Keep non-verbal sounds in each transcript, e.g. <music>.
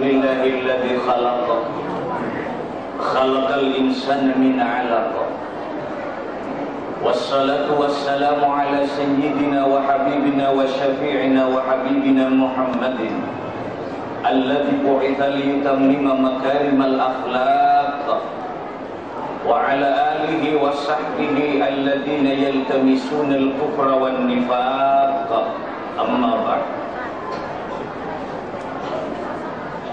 لله الذي خلق خلق الإنسان من علق والصلاة والسلام على سيدنا وحبيبنا وشفيعنا وحبيبنا محمد الذي بعث ليتمم مكارم الأخلاق وعلى آله وصحبه الذين يلتمسون الكفر والنفاق أما بعد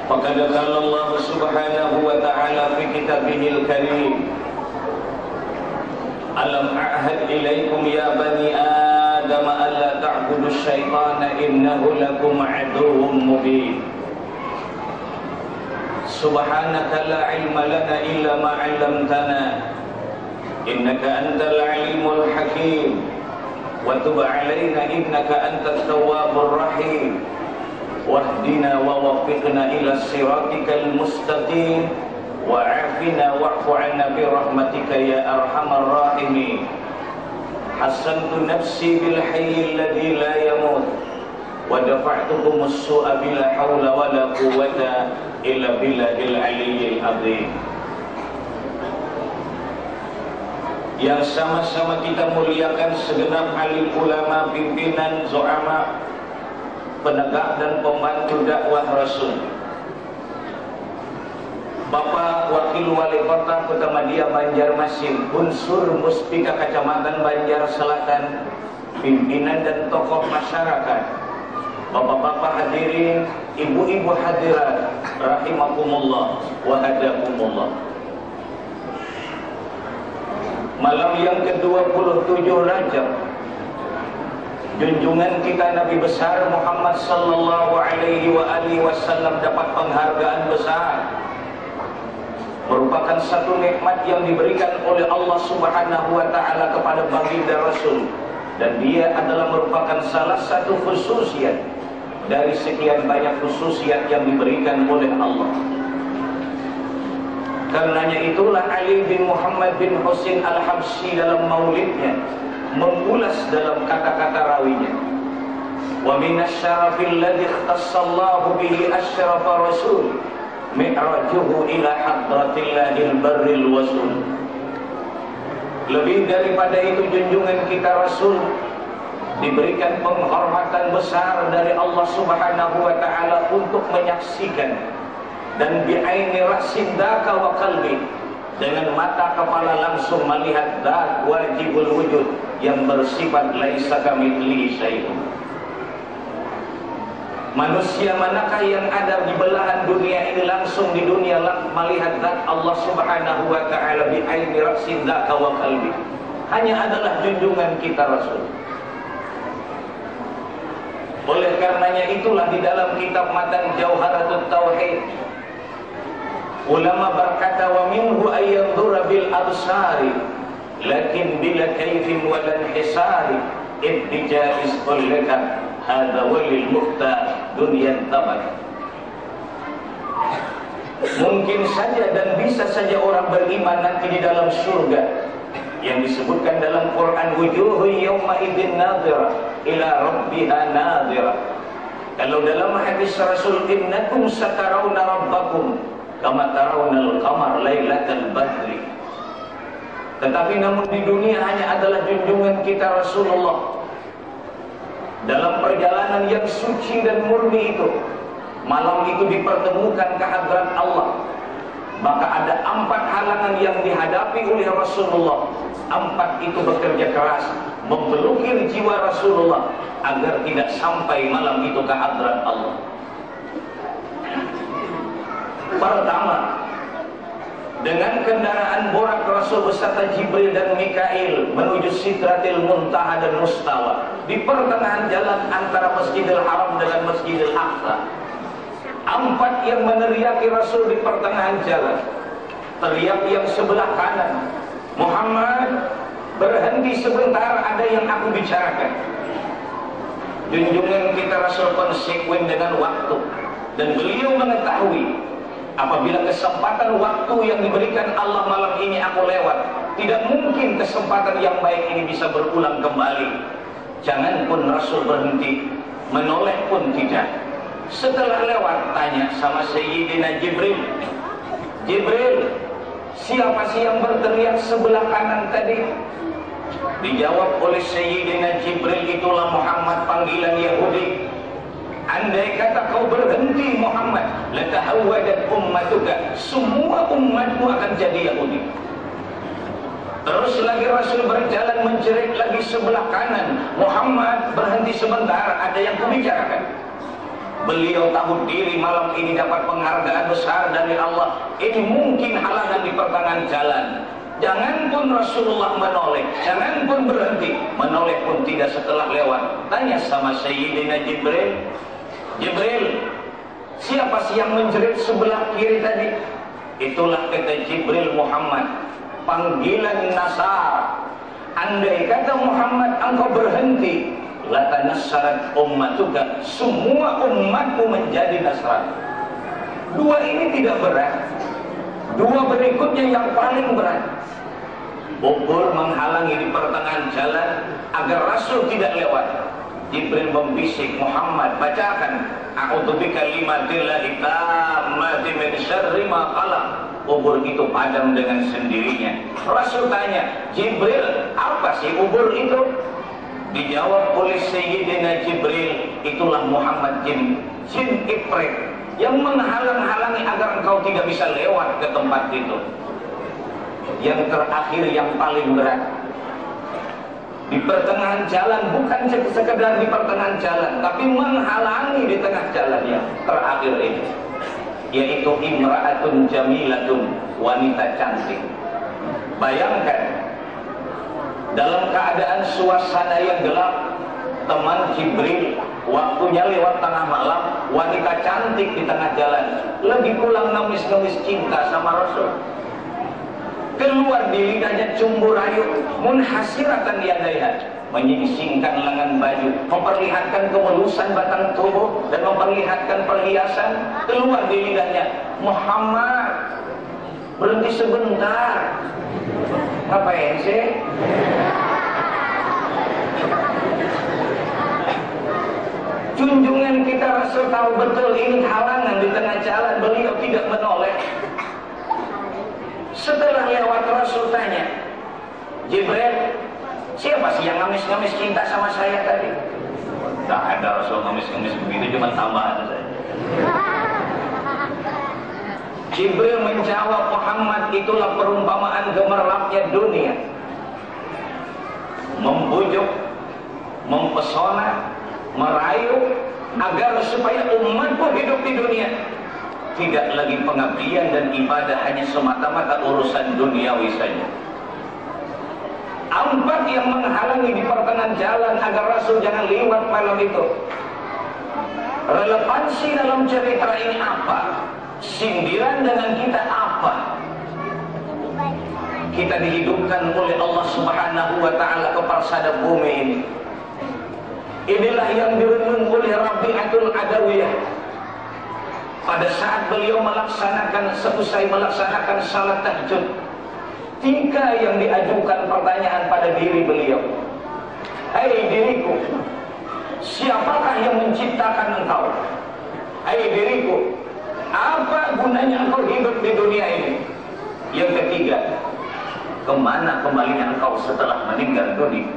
فقد قال الله سبحانه وتعالى في كتابه الكريم ألم أعهد إليكم يا بني آدم ألا تعبدوا الشيطان إنه لكم عدو مبين. سبحانك لا علم لنا إلا ما علمتنا إنك أنت العليم الحكيم وتب علينا إنك أنت التواب الرحيم. واهدنا ووفقنا إلى صراطك المستقيم وعافنا واعف عنا برحمتك يا أرحم الراحمين حسنت نفسي بالحي الذي لا يموت ودفعتكم السوء بلا حول ولا قوة إلا بالله العلي العظيم yang sama-sama kita muliakan segenap alim ulama, pimpinan, zo'ama, penegak dan pembantu dakwah Rasul. Bapak Wakil Wali Kota Kota Madia Banjarmasin, unsur Muspika Kecamatan Banjar Selatan, pimpinan dan tokoh masyarakat, Bapak-bapak hadirin, ibu-ibu hadirat, rahimakumullah wa hadakumullah. Malam yang ke-27 Rajab Junjungan kita Nabi besar Muhammad sallallahu alaihi wa alihi wasallam dapat penghargaan besar. Merupakan satu nikmat yang diberikan oleh Allah Subhanahu wa taala kepada baginda Rasul. Dan dia adalah merupakan salah satu khususiat dari sekian banyak khususiat yang diberikan oleh Allah. Karenanya itulah Ali bin Muhammad bin Husin Al-Habsyi dalam maulidnya mengulas dalam kata-kata rawinya. Wa min asy-syarafil ladzi ikhtassallahu bihi asyrafa rasul mi'rajuhu ila hadratillahil barril wasul. Lebih daripada itu junjungan kita Rasul diberikan penghormatan besar dari Allah Subhanahu wa taala untuk menyaksikan dan bi'aini rasindaka wa qalbi dengan mata kepala langsung melihat zat wajibul wujud yang bersifat laisa kamitslihi syai'un. Manusia manakah yang ada di belahan dunia ini langsung di dunia melihat zat Allah Subhanahu wa taala bi'aini rasindaka wa qalbi. Hanya adalah junjungan kita Rasul. Oleh karenanya itulah di dalam kitab Matan Jauharatut Tauhid Ulama berkata wa minhu ayyanzura bil absari lakin bila kaifin wa lan hisari ibtijais kullaka hadha walil muhta dunyan tabat Mungkin saja dan bisa saja orang beriman nanti di dalam surga yang disebutkan dalam Quran wujuhu yawma idzin nadhira ila rabbiha nadhira. Kalau dalam hadis Rasul innakum satarawna rabbakum kama tarawnal qamar lailatal badri. Tetapi namun di dunia hanya adalah junjungan kita Rasulullah. Dalam perjalanan yang suci dan murni itu malam itu dipertemukan kehadiran Allah. Maka ada empat halangan yang dihadapi oleh Rasulullah. Empat itu bekerja keras membelukir jiwa Rasulullah agar tidak sampai malam itu kehadiran Allah Pertama, dengan kendaraan borak Rasul beserta Jibril dan Mikail menuju Sidratil Muntaha dan Mustawa di pertengahan jalan antara Masjidil Haram dengan Masjidil Aqsa. Empat yang meneriaki Rasul di pertengahan jalan. Teriak yang sebelah kanan, Muhammad berhenti sebentar ada yang aku bicarakan. Junjungan kita Rasul konsekuen dengan waktu dan beliau mengetahui Apabila kesempatan waktu yang diberikan Allah malam ini aku lewat, tidak mungkin kesempatan yang baik ini bisa berulang kembali. Jangan pun Rasul berhenti, menoleh pun tidak. Setelah lewat tanya sama Sayyidina Jibril. Jibril, siapa sih yang berteriak sebelah kanan tadi? Dijawab oleh Sayyidina Jibril itulah Muhammad panggilan Yahudi. Andai kata kau berhenti Muhammad, latahawwadat ummatuka, semua umatmu akan jadi Yahudi. Terus lagi Rasul berjalan menjerit lagi sebelah kanan. Muhammad berhenti sebentar, ada yang kubicarakan. Beliau tahu diri malam ini dapat penghargaan besar dari Allah. Ini mungkin halangan di pertengahan jalan. Jangan pun Rasulullah menoleh, jangan pun berhenti. Menoleh pun tidak setelah lewat. Tanya sama Sayyidina Jibril, Jibril, siapa sih yang menjerit sebelah kiri tadi? Itulah kata Jibril Muhammad, panggilan Nasar. Andai kata Muhammad engkau berhenti, latanassarat ummatuka, semua umatmu menjadi Nasrani. Dua ini tidak berat. Dua berikutnya yang paling berat. Bubur menghalangi di pertengahan jalan agar Rasul tidak lewat. Jibril membisik Muhammad bacakan a'udzubika limatillahi tammati min syarri ma ubur itu padam dengan sendirinya. Rasul tanya Jibril apa sih ubur itu? Dijawab oleh Sayyidina Jibril itulah Muhammad jin jin ifrit yang menghalang-halangi agar engkau tidak bisa lewat ke tempat itu. Yang terakhir yang paling berat di pertengahan jalan bukan sekedar di pertengahan jalan tapi menghalangi di tengah jalan yang terakhir ini. Yaitu imra'atun jamilatun wanita cantik. Bayangkan dalam keadaan suasana yang gelap teman Jibril waktunya lewat tengah malam wanita cantik di tengah jalan. Lebih pulang ngemis-ngemis cinta sama Rasul keluar di lidahnya cumbu rayu munhasiratan yadaiha menyingsingkan lengan baju memperlihatkan kemelusan batang tubuh dan memperlihatkan perhiasan keluar di lidahnya. Muhammad berhenti sebentar. Ngapain sih? Junjungan kita rasa tahu betul ini halangan di tengah jalan beliau tidak menoleh setelah lewat Rasul tanya, Jibril, siapa sih yang ngamis-ngamis cinta sama saya tadi? Tak ada Rasul ngamis-ngamis begitu, cuma tambahan saja. <laughs> Jibril menjawab Muhammad itulah perumpamaan gemerlapnya dunia. Membujuk, mempesona, merayu agar supaya umatku hidup di dunia tidak lagi pengabdian dan ibadah hanya semata-mata urusan duniawi saja. Empat yang menghalangi di pertengahan jalan agar Rasul jangan lewat malam itu. Relevansi dalam cerita ini apa? Sindiran dengan kita apa? Kita dihidupkan oleh Allah Subhanahu wa taala ke persada bumi ini. Inilah yang direnung oleh Rabi'atul Adawiyah pada saat beliau melaksanakan selesai melaksanakan salat tahajud tiga yang diajukan pertanyaan pada diri beliau. Hey, diriku siapakah yang menciptakan engkau? Hey, diriku apa gunanya engkau hidup di dunia ini? Yang ketiga ke mana kembalinya engkau setelah meninggal dunia?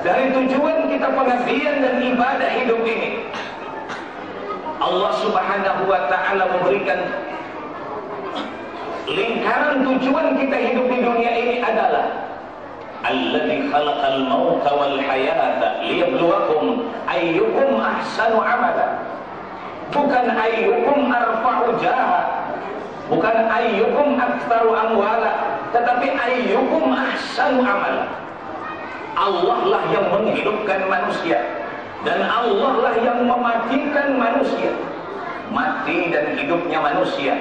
Dari tujuan kita pengabdian dan ibadah hidup ini Allah subhanahu wa ta'ala memberikan lingkaran tujuan kita hidup di dunia ini adalah Alladhi khalaqal mauta wal hayata liyabluwakum ayyukum ahsanu amala. Bukan ayyukum arfa'u jaha bukan ayyukum aktsaru amwala tetapi ayyukum ahsanu amala. Allah lah yang menghidupkan manusia dan Allah lah yang mematikan manusia. Mati dan hidupnya manusia.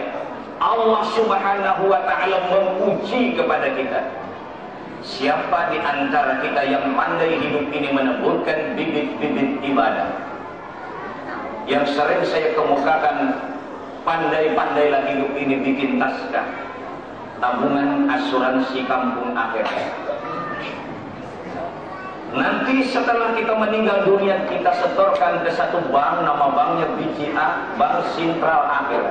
Allah subhanahu wa ta'ala menguji kepada kita. Siapa di antara kita yang pandai hidup ini meneburkan bibit-bibit ibadah? Yang sering saya kemukakan pandai-pandailah hidup ini bikin naskah. Tabungan asuransi kampung akhirat Nanti setelah kita meninggal dunia kita setorkan ke satu bank nama banknya BCA, Bank Sentral Akhir.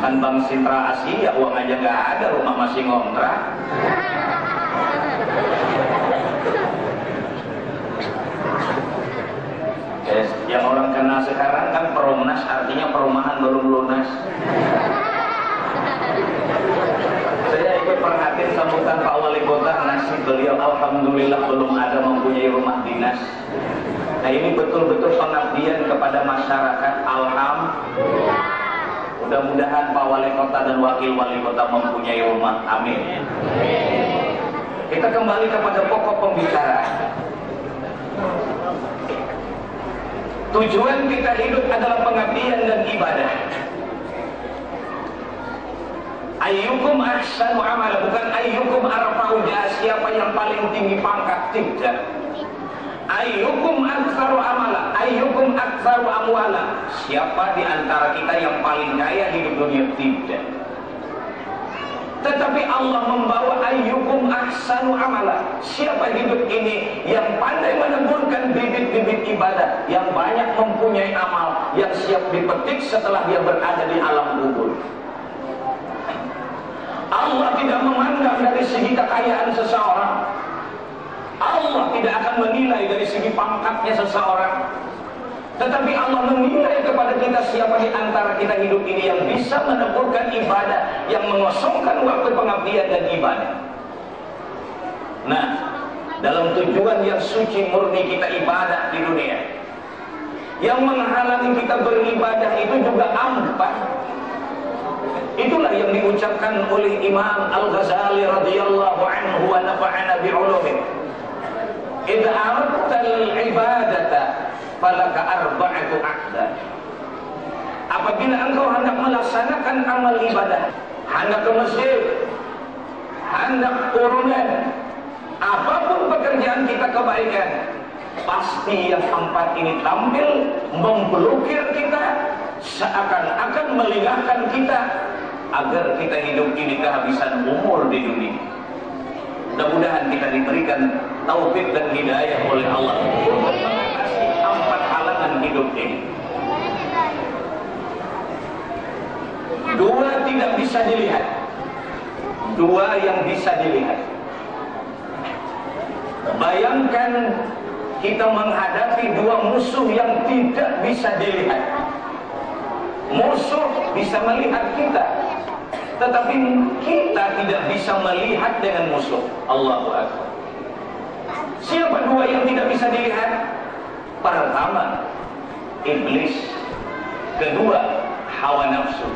Kan Bank Sentral Asia uang aja nggak ada, rumah masih ngontrak. Yes, yang orang kenal sekarang kan perumnas artinya perumahan belum lunas. Ikut perhatian sambutan Pak Wali Kota nasib beliau Alhamdulillah belum ada mempunyai rumah dinas. Nah ini betul-betul pengabdian kepada masyarakat. Alhamdulillah. Mudah-mudahan Pak Wali Kota dan Wakil Wali Kota mempunyai rumah. Amin. Kita kembali kepada pokok pembicaraan. Tujuan kita hidup adalah pengabdian dan ibadah. Ayyukum ahsanu amala bukan ayyukum arfa'u siapa yang paling tinggi pangkat tidak. Ayyukum aktsaru amala, ayyukum aktsaru amwala. Siapa di antara kita yang paling kaya hidup dunia tidak. Tetapi Allah membawa ayyukum ahsanu amala. Siapa hidup ini yang pandai meneburkan bibit-bibit ibadah, yang banyak mempunyai amal, yang siap dipetik setelah dia berada di alam kubur. Allah tidak memandang dari segi kekayaan seseorang. Allah tidak akan menilai dari segi pangkatnya seseorang. Tetapi Allah menilai kepada kita siapa di antara kita hidup ini yang bisa meneburkan ibadah, yang mengosongkan waktu pengabdian dan ibadah. Nah, dalam tujuan yang suci murni kita ibadah di dunia, yang menghalangi kita beribadah itu juga ampat Itulah yang diucapkan oleh Imam Al-Ghazali radhiyallahu anhu wa nafa'ana bi'ulumih. Idza aradta al-ibadata falaka arba'atu ahda. Apabila engkau hendak melaksanakan amal ibadah, hendak ke masjid, hendak turunan, apa pun pekerjaan kita kebaikan, pasti yang empat ini tampil memblokir kita seakan-akan melingahkan kita agar kita hidup ini kehabisan umur di dunia. Mudah-mudahan kita diberikan taufik dan hidayah oleh Allah untuk empat halangan hidup ini. Dua tidak bisa dilihat. Dua yang bisa dilihat. Bayangkan kita menghadapi dua musuh yang tidak bisa dilihat. Musuh bisa melihat kita, tetapi kita tidak bisa melihat dengan musuh. Allahu Akbar. Siapa dua yang tidak bisa dilihat? Pertama, iblis. Kedua, hawa nafsu.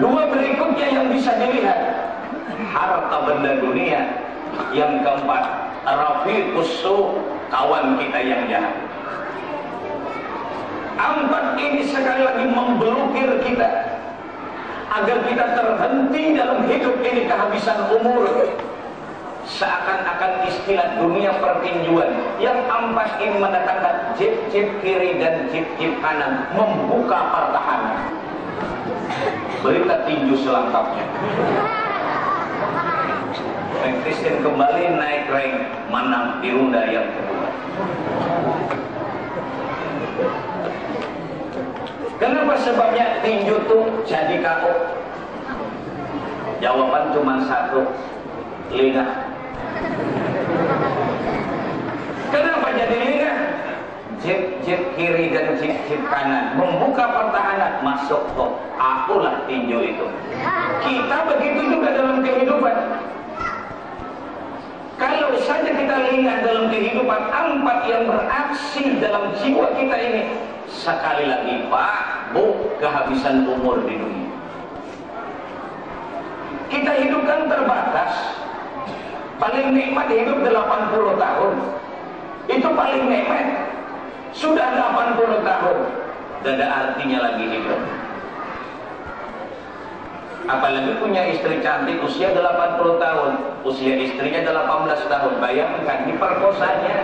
Dua berikutnya yang bisa dilihat, harta benda dunia. Yang keempat, rafiqus kawan kita yang jahat. Empat ini sekali lagi memblokir kita agar kita terhenti dalam hidup ini kehabisan umur. Seakan-akan istilah dunia pertinjuan yang ampas ini mendatangkan jip-jip kiri dan jip-jip kanan membuka pertahanan. Berita tinju selengkapnya. Frank Christian kembali naik rank menang di ronde yang kedua Kenapa sebabnya tinju tuh jadi KO? Jawaban cuma satu, lingah. Kenapa jadi lingah? Jip jip kiri dan jip jip kanan membuka pertahanan masuk kok. Akulah tinju itu. Kita begitu juga dalam kehidupan. Kalau saja kita lihat dalam kehidupan empat yang beraksi dalam jiwa kita ini, sekali lagi Pak, Bu, kehabisan umur di dunia. Kita hidup kan terbatas. Paling nikmat hidup 80 tahun. Itu paling nikmat. Sudah 80 tahun. Tidak ada artinya lagi hidup apalagi punya istri cantik usia 80 tahun usia istrinya 18 tahun bayangkan diperkosanya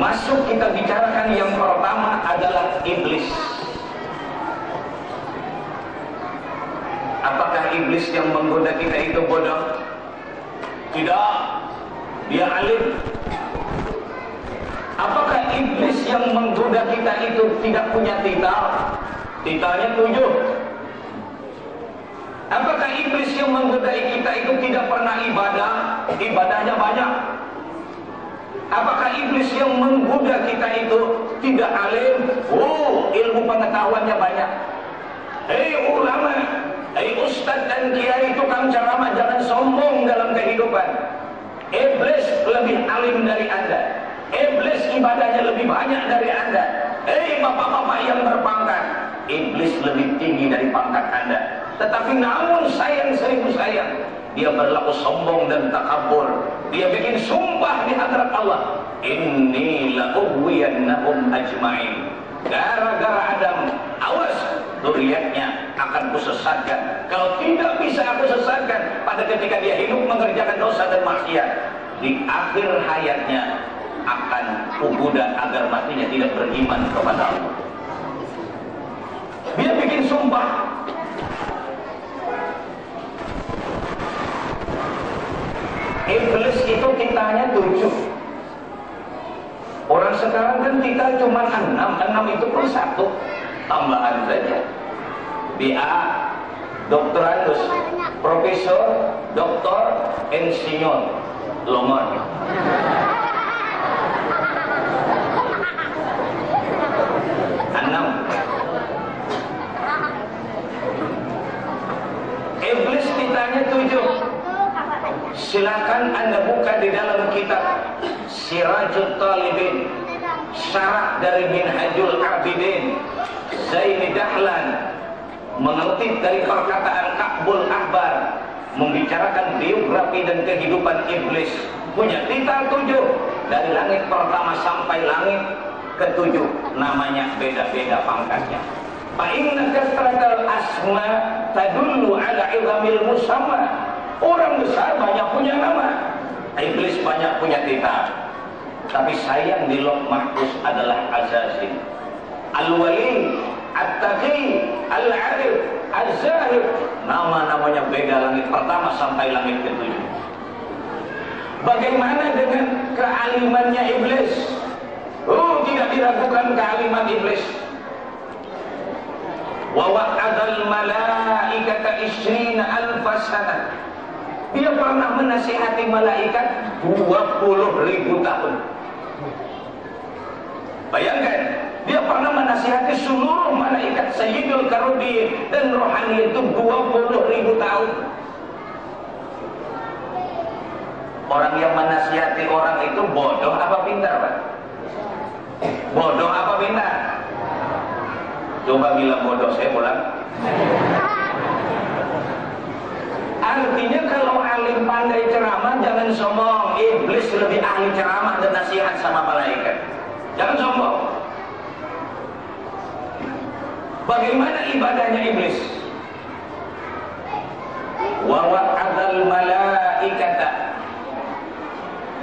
Masuk kita bicarakan yang pertama adalah iblis. Apakah iblis yang menggoda kita itu bodoh? Tidak. Dia alim. Apakah iblis yang menggoda kita itu tidak punya titel? Titelnya tujuh. Apakah iblis yang menggoda kita itu tidak pernah ibadah? Ibadahnya banyak. Apakah iblis yang menggoda kita itu tidak alim? Oh, ilmu pengetahuannya banyak. Hei ulama, hei ustaz dan kiai tukang ceramah jangan sombong dalam kehidupan. Iblis lebih alim dari Anda. Iblis ibadahnya lebih banyak dari Anda. Hei bapak-bapak yang berpangkat, iblis lebih tinggi dari pangkat Anda. Tetapi namun sayang seribu sayang, dia berlaku sombong dan takabur. Dia bikin sumpah di hadarat Allah. Inni la'uwiyannahum ajma'in. Gara-gara Adam, awas duriatnya akan kusesatkan. Kalau tidak bisa aku sesatkan pada ketika dia hidup mengerjakan dosa dan maksiat di akhir hayatnya akan kubuda agar matinya tidak beriman kepada Allah. Dia bikin sumpah Iblis itu titanya tujuh. Orang sekarang kan kita cuma enam, enam itu pun satu tambahan saja. BA, doktorandus, profesor, doktor, insinyur, lomon. Enam. Iblis titanya tujuh. Silakan Anda buka di dalam kitab Sirajul Talibin Syarah dari Minhajul Abidin Zaini Dahlan mengutip dari perkataan Ka'bul Ahbar membicarakan biografi dan kehidupan iblis. Punya titel tujuh dari langit pertama sampai langit ketujuh namanya beda-beda pangkatnya. Fa'inna kasratal asma tadullu ala idhamil musamma Orang besar banyak punya nama. Iblis banyak punya titel. Tapi sayang di Loh Mahfuz adalah Azazil. Al-Wali, At-Taqi, Al-Arif, Al-Zahir. Nama-namanya beda langit pertama sampai langit ketujuh. Bagaimana dengan kealimannya iblis? Oh, tidak diragukan kealiman iblis. Wa wa'adal malaikata isrina alfasana. Dia pernah menasihati malaikat 20 ribu tahun. Bayangkan, dia pernah menasihati seluruh malaikat Sayyidul Karudin dan rohani itu 20 ribu tahun. Orang yang menasihati orang itu bodoh apa pintar, Pak? Bodoh apa pintar? Coba bilang bodoh, saya pulang. Artinya kalau alim pandai ceramah jangan sombong. Iblis lebih ahli ceramah dan nasihat sama malaikat. Jangan sombong. Bagaimana ibadahnya iblis? Wa wa'adal malaikata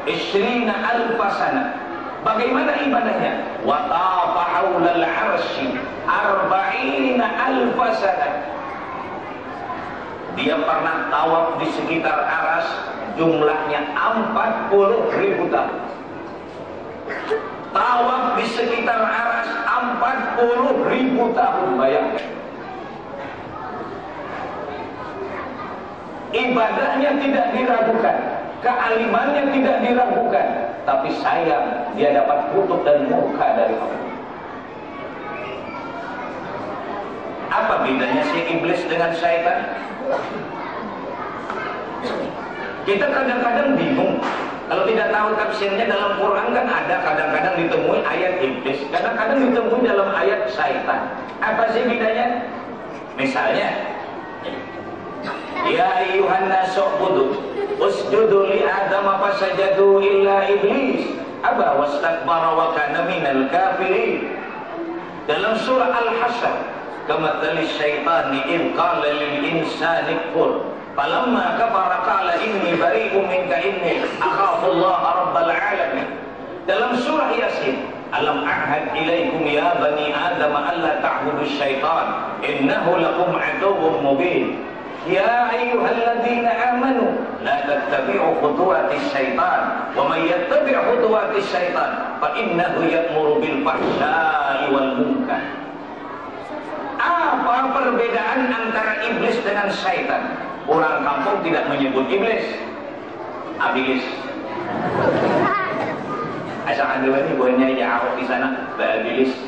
isrina alfasana. Bagaimana ibadahnya? Wa tafa haulal arsy arba'ina alfasana dia pernah tawaf di sekitar aras jumlahnya 40 ribu tahun. Tawaf di sekitar aras 40 ribu tahun bayangkan. Ibadahnya tidak diragukan, kealimannya tidak diragukan, tapi sayang dia dapat kutuk dan murka dari Allah. Apa bedanya si iblis dengan syaitan? Kita kadang-kadang bingung. Kalau tidak tahu tafsirnya dalam Quran kan ada kadang-kadang ditemui ayat iblis, kadang-kadang ditemui dalam ayat syaitan. Apa sih bedanya? Misalnya, Ya ayuhan nasu'budu usjudu li adam apa sajadu illa iblis aba wastakbara wa kana minal kafirin dalam surah Al-Hasyr كمثل الشيطان إذ قال للإنسان اكفر. فلما كفر قال إني بريء منك إني أخاف الله رب العالمين. dalam surah Yasin ألم أعهد إليكم يا بني آدم ألا تعبدوا الشيطان إنه لكم عدو مبين. يا أيها الذين آمنوا لا تتبعوا خطوات الشيطان ومن يتبع خطوات الشيطان فإنه يأمر بالفحشاء perbedaan antara iblis dengan syaitan. Orang kampung tidak menyebut iblis. Abilis <laughs> Asal anda ini buahnya ya Arab di sana Babilis <laughs>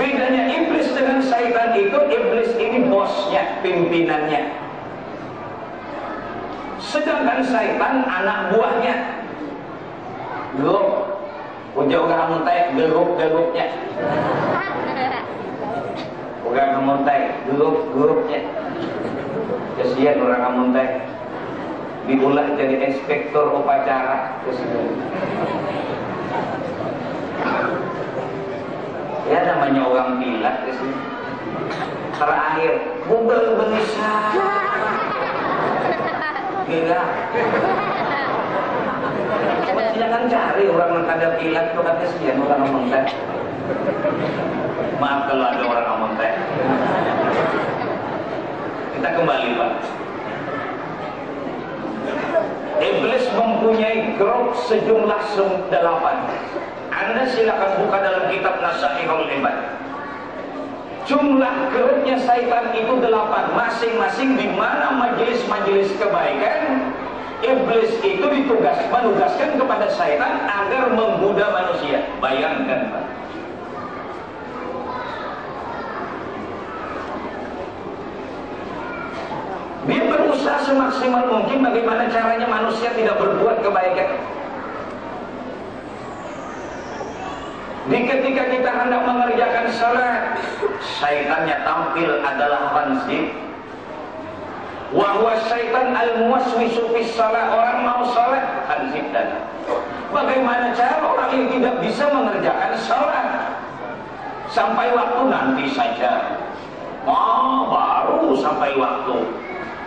Bedanya iblis dengan syaitan itu Iblis ini bosnya, pimpinannya. Sedangkan syaitan anak buahnya. Geruk Ujau kamu teh geruk-geruknya kamu teh geruk-geruknya Kesian orang teh diulah jadi inspektur upacara. Ya namanya orang pilat terakhir bubel benisa. Gila jangan cari orang yang ada itu kan kesian orang ngomong teh maaf kalau ada orang ngomong teh kita kembali pak Iblis mempunyai grup sejumlah delapan. Anda silakan buka dalam kitab Nasaihul Ibad. Jumlah grupnya syaitan itu delapan. Masing-masing di mana majelis-majelis kebaikan, Iblis itu ditugas menugaskan kepada syaitan agar menggoda manusia. Bayangkan Pak. Dia berusaha semaksimal mungkin bagaimana caranya manusia tidak berbuat kebaikan. Di ketika kita hendak mengerjakan salat, syaitannya tampil adalah fanzib. Wahwa syaitan al-muwaswisu fis salat. Orang mau salat, fanzib dan Bagaimana cara orang yang tidak bisa mengerjakan salat? Sampai waktu nanti saja. Oh, baru sampai waktu.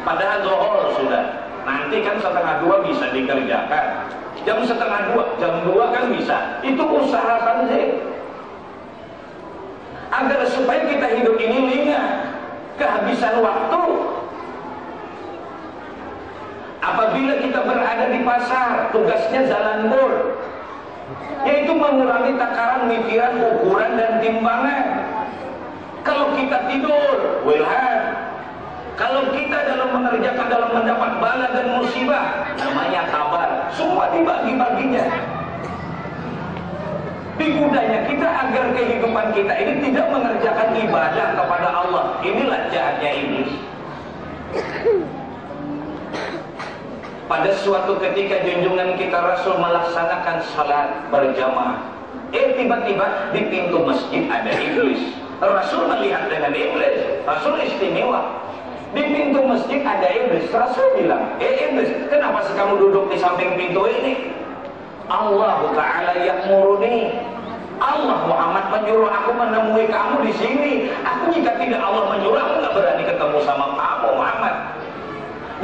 Padahal zohor sudah. Nanti kan setengah dua bisa dikerjakan. Jam setengah dua, jam dua kan bisa. Itu usahakan sih. Agar supaya kita hidup ini lingat. Kehabisan waktu. Apabila kita berada di pasar, tugasnya jalan bur. Yaitu mengurangi takaran, mikiran, ukuran, dan timbangan. Kalau kita tidur, wilhan, kalau kita dalam mengerjakan, dalam mendapat bala dan musibah, namanya kabar. Semua dibagi-baginya. Digudanya kita agar kehidupan kita ini tidak mengerjakan ibadah kepada Allah. Inilah jahatnya iblis. Pada suatu ketika junjungan kita Rasul melaksanakan salat berjamaah. Eh tiba-tiba di pintu masjid ada iblis. Rasul melihat dengan iblis. Rasul istimewa. Di pintu masjid ada iblis. Rasul bilang, eh iblis, kenapa sih kamu duduk di samping pintu ini? Allah Ta'ala yang murni. Allah Muhammad menyuruh aku menemui kamu di sini. Aku jika tidak Allah menyuruh, aku nggak berani ketemu sama kamu Muhammad.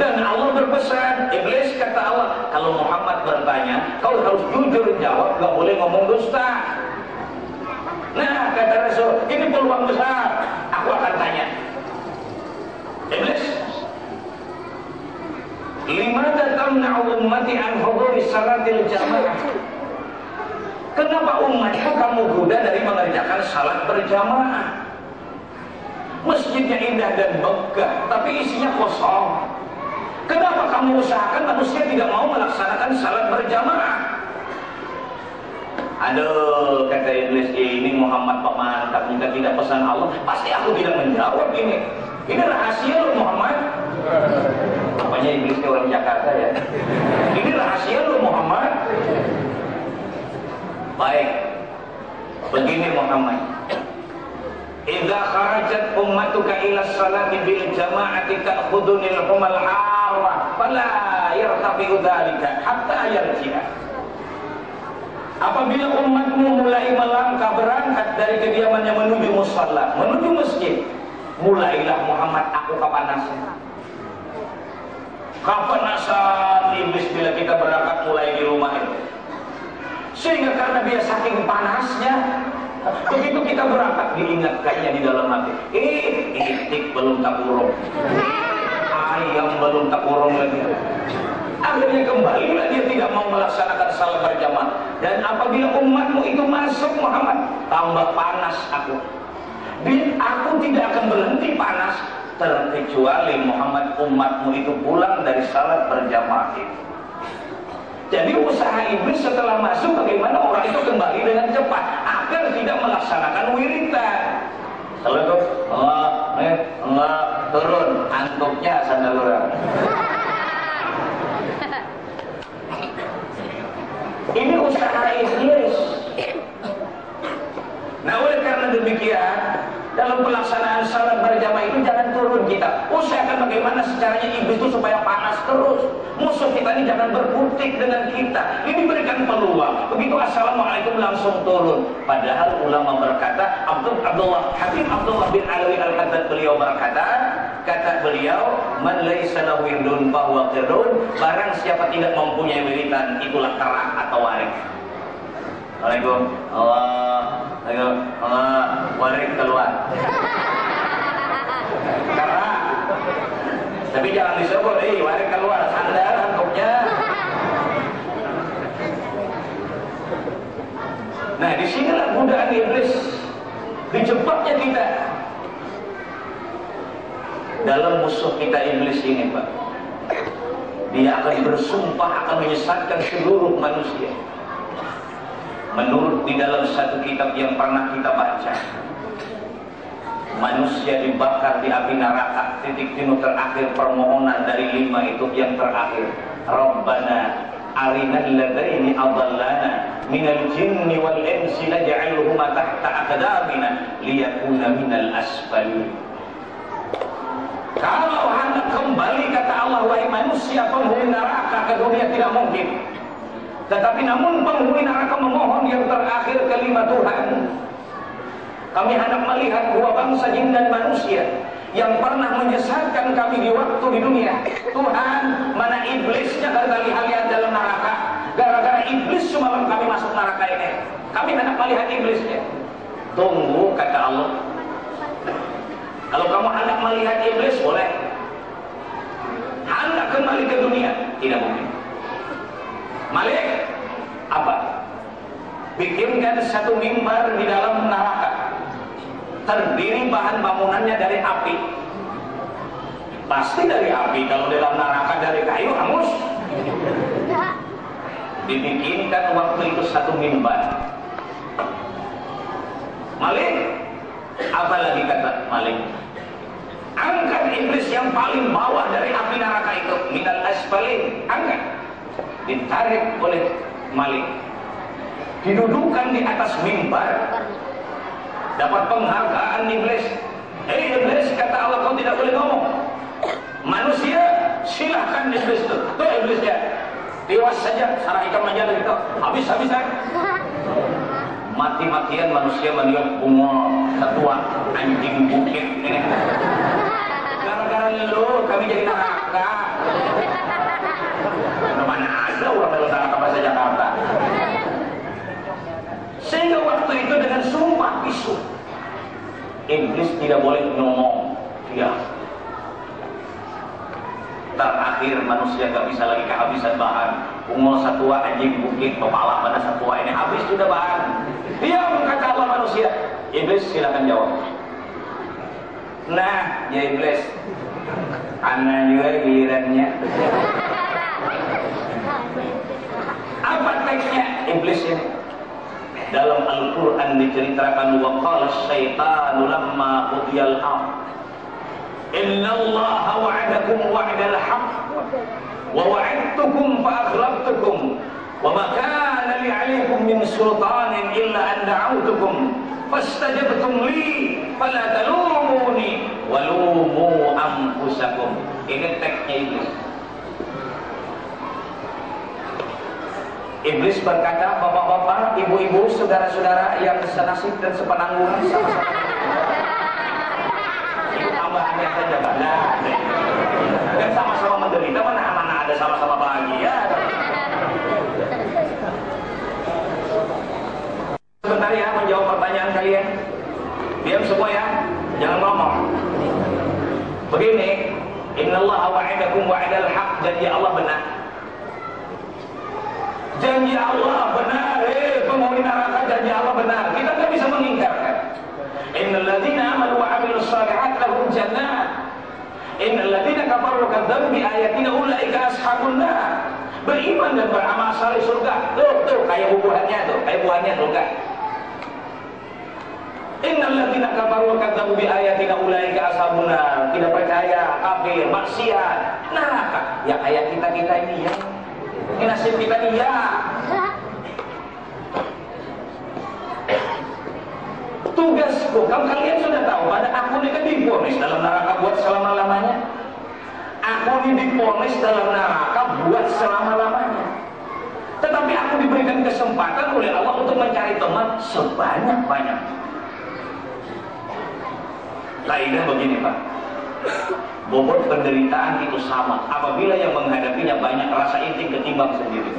Dan Allah berpesan, iblis kata Allah, kalau Muhammad bertanya, kau harus jujur jawab, nggak boleh ngomong dusta. Nah, kata Rasul, ini peluang besar. Aku akan tanya, Iblis Limada tamna'u ummati an huduri salatil jamaah Kenapa umatku kamu goda dari mengerjakan salat berjamaah Masjidnya indah dan megah Tapi isinya kosong Kenapa kamu usahakan manusia tidak mau melaksanakan salat berjamaah Aduh, kata Iblis ini Muhammad Pak mantap jika tidak pesan Allah, pasti aku tidak menjawab ini. Ini rahasia loh Muhammad. Apanya Inggrisnya orang Jakarta ya. Ini rahasia loh Muhammad. Baik. Begini Muhammad. Idza kharajat ummatuka ila salati bil jama'ati ta'khudunil humal harwa fala yartafi'u dzalika hatta yarji'a. Apabila umatmu mulai melangkah berangkat dari kediamannya menuju musalla, menuju masjid, mulailah Muhammad aku kepanasan Kapan asal iblis bila kita berangkat mulai di rumah itu? Sehingga karena dia saking panasnya, begitu kita berangkat diingatkannya di dalam hati. Eh, itik belum tak urung. Ayam belum tak urung lagi. Akhirnya kembali dia tidak mau melaksanakan salat berjamaah. Dan apabila umatmu itu masuk Muhammad, tambah panas aku. Dan aku tidak akan berhenti panas terkecuali Muhammad umatmu itu pulang dari salat berjamaah itu. Jadi usaha iblis setelah masuk bagaimana orang itu kembali dengan cepat agar tidak melaksanakan wiridan. Kalau itu Allah, eh, Allah turun antuknya sandal orang. <laughs> Ini usaha iblis. Nah oleh karena demikian dalam pelaksanaan salat berjamaah itu jangan turun kita. Usahakan bagaimana secaranya iblis itu supaya panas terus. Musuh kita ini jangan berkutik dengan kita. Ini berikan peluang. Begitu assalamualaikum langsung turun. Padahal ulama berkata, Abdul Abdullah Habib Abdullah bin Alwi Al Haddad beliau berkata, kata beliau, man laisa lahu wirdun bahwa barang siapa tidak mempunyai wiridan itulah kerak atau warik. Assalamualaikum. Allah. Ayo, Allah. Warik keluar. <laughs> Karena tapi jangan disebut, eh warik keluar sandal hantuknya. Nah, di sinilah godaan iblis dijebaknya kita dalam musuh kita iblis ini, Pak. Dia akan bersumpah akan menyesatkan seluruh manusia menurut di dalam satu kitab yang pernah kita baca manusia dibakar di api neraka. Titik tinu terakhir permohonan dari lima itu yang terakhir. Rabbana arinal ladaini adallana minal jinni wal insi naj'aluhuma tahta aqdamina liyakuna minal asfali kalau hendak kembali kata Allah wahai manusia penghuni neraka ke dunia tidak mungkin. Tetapi namun penghuni neraka memohon yang terakhir kelima Tuhan. Kami hendak melihat dua bangsa jin dan manusia yang pernah menyesatkan kami di waktu di dunia. Tuhan, mana iblisnya kali kalian dalam neraka? Gara-gara iblis cuma kami masuk neraka ini. Kami hendak melihat iblisnya. Tunggu kata Allah. Kalau kamu hendak melihat iblis boleh. Hendak kembali ke dunia tidak mungkin. Malik apa? Bikinkan satu mimbar di dalam neraka. Terdiri bahan bangunannya dari api. Pasti dari api. Kalau dalam neraka dari kayu hangus. Dibikinkan waktu itu satu mimbar. Malik, apa lagi kata Malik? Angkat iblis yang paling bawah dari api neraka itu, minal asfalin, angkat ditarik oleh Malik didudukan di atas mimbar dapat penghargaan iblis. Hei iblis kata Allah kau tidak boleh ngomong. Manusia silahkan iblis itu tuh iblisnya tewas saja sarah ikan aja itu habis-habisan. Mati-matian manusia melihat bunga ketua anjing bukit ini gara-gara lu kami jadi neraka bisu iblis tidak boleh ngomong dia. Terakhir manusia gak bisa lagi kehabisan bahan. Ungol satua anjing bukit kepala pada satua ini habis sudah bahan. Diam kata Allah manusia. Iblis silakan jawab. Nah ya iblis. Anak juga gilirannya. <laughs> Apa teksnya? Iblis ini dalam Al-Quran diceritakan wa qala syaitanu lamma qudiyal am inna Allah wa'adakum wa'dal haq wa wa'adtukum fa wa ma kana min sultanin illa an da'awtukum fastajabtum li fala talumuni walumu anfusakum. Ini teksnya iblis Iblis berkata, bapak-bapak, ibu-ibu, saudara-saudara yang senasib dan sepenanggungan sama-sama. tambahannya saja banyak. Kan sama-sama menderita mana mana ada sama-sama bahagia. Sebentar ya menjawab pertanyaan kalian. Diam semua ya, jangan ngomong. Begini, Innallaha wa'adakum wa'adal haq janji Allah benar. Janji Allah benar, eh penghuni neraka janji Allah benar. Kita tidak bisa mengingkarkan. Innal ladzina amanu wa 'amilus shalihat lahum jannah. Innal ladzina kafaru kadzabu bi ayatina ulaika ashabun nar. Beriman dan beramal saleh surga. Tuh, tuh kayak buahnya tuh, kayak buahnya surga. Innal ladzina kafaru kadzabu bi ayatina ulaika ashabun nar. Tidak percaya, kafir, maksiat, neraka. Ya kayak kita-kita ini ya. Nasib kita ya. Tugasku, kamu kalian sudah tahu pada aku ini kan diponis dalam neraka buat selama-lamanya. Aku ini diponis dalam neraka buat selama-lamanya. Tetapi aku diberikan kesempatan oleh Allah untuk mencari teman sebanyak-banyak. Lainnya begini Pak bobot penderitaan itu sama. Apabila yang menghadapinya banyak rasa inti ketimbang sendiri.